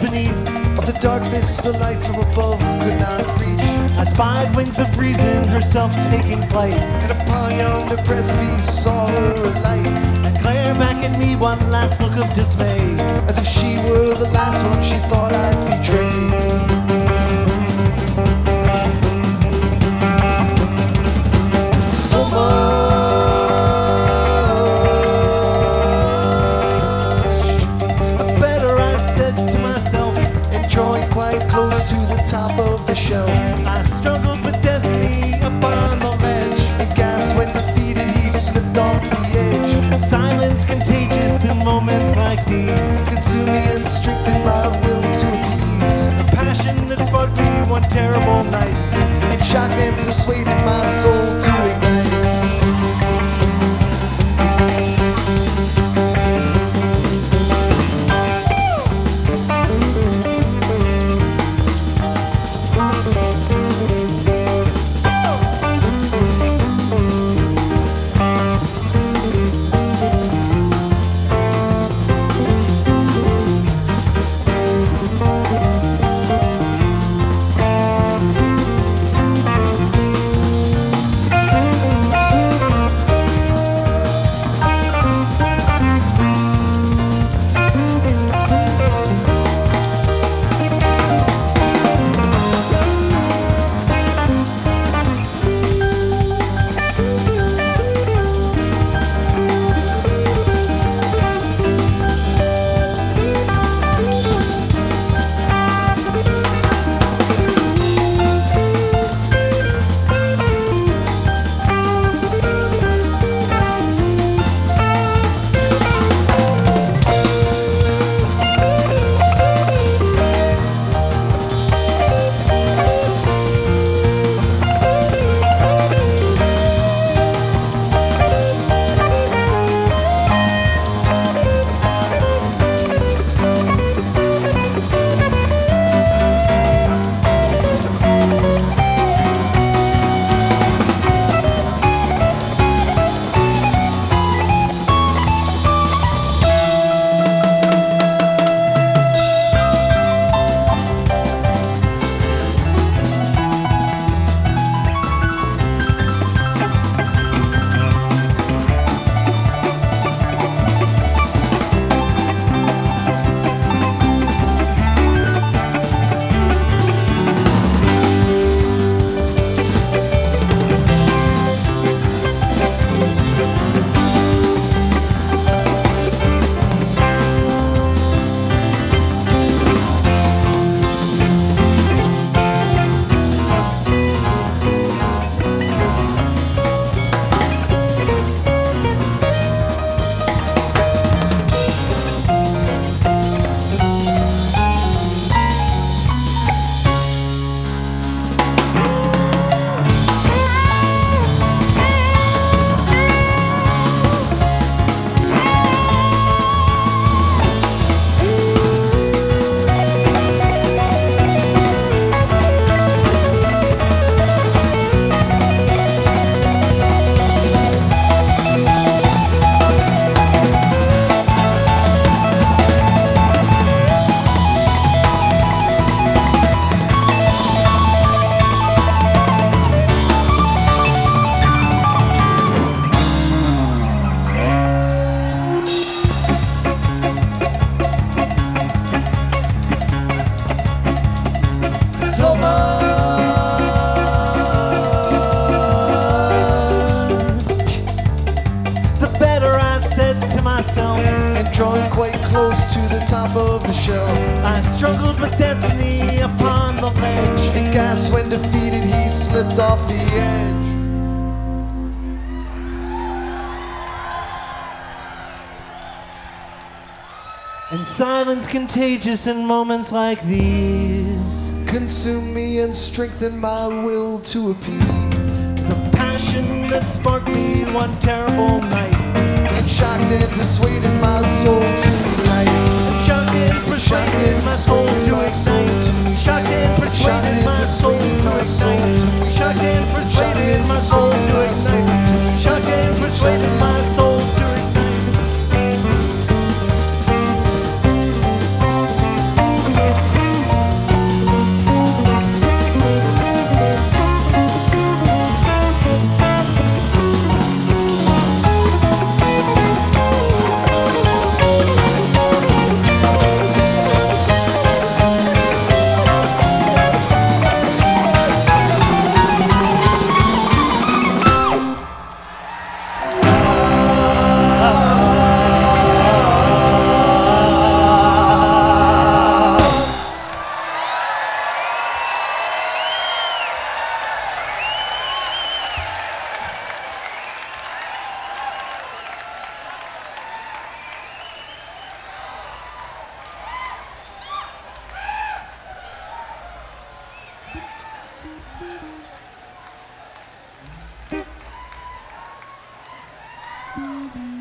beneath of the darkness the light from above could not reach. I spied wings of reason, herself taking flight, and upon yonder precipice saw her alight, and glare back at me one last look of dismay, as if she were the last one she thought I'd betrayed. Quite close to the top of the shelf. I struggled with destiny upon the ledge, and gas when defeated, he slipped off the edge. Silence contagious in moments like these, consumed me and strengthened my will to appease. The passion that sparked me one terrible night, it shocked and persuaded my soul myself, and drawing quite close to the top of the shelf, I struggled with destiny upon the ledge. And gas when defeated, he slipped off the edge. And silence contagious in moments like these. Consume me and strengthen my will to appease. The passion that sparked me one terrible night. And shocked and persuaded my soul to ignite. Shocked and persuaded my soul to ignite. Shocked and persuaded my soul to ignite. Shocked and persuaded my soul to ignite. You.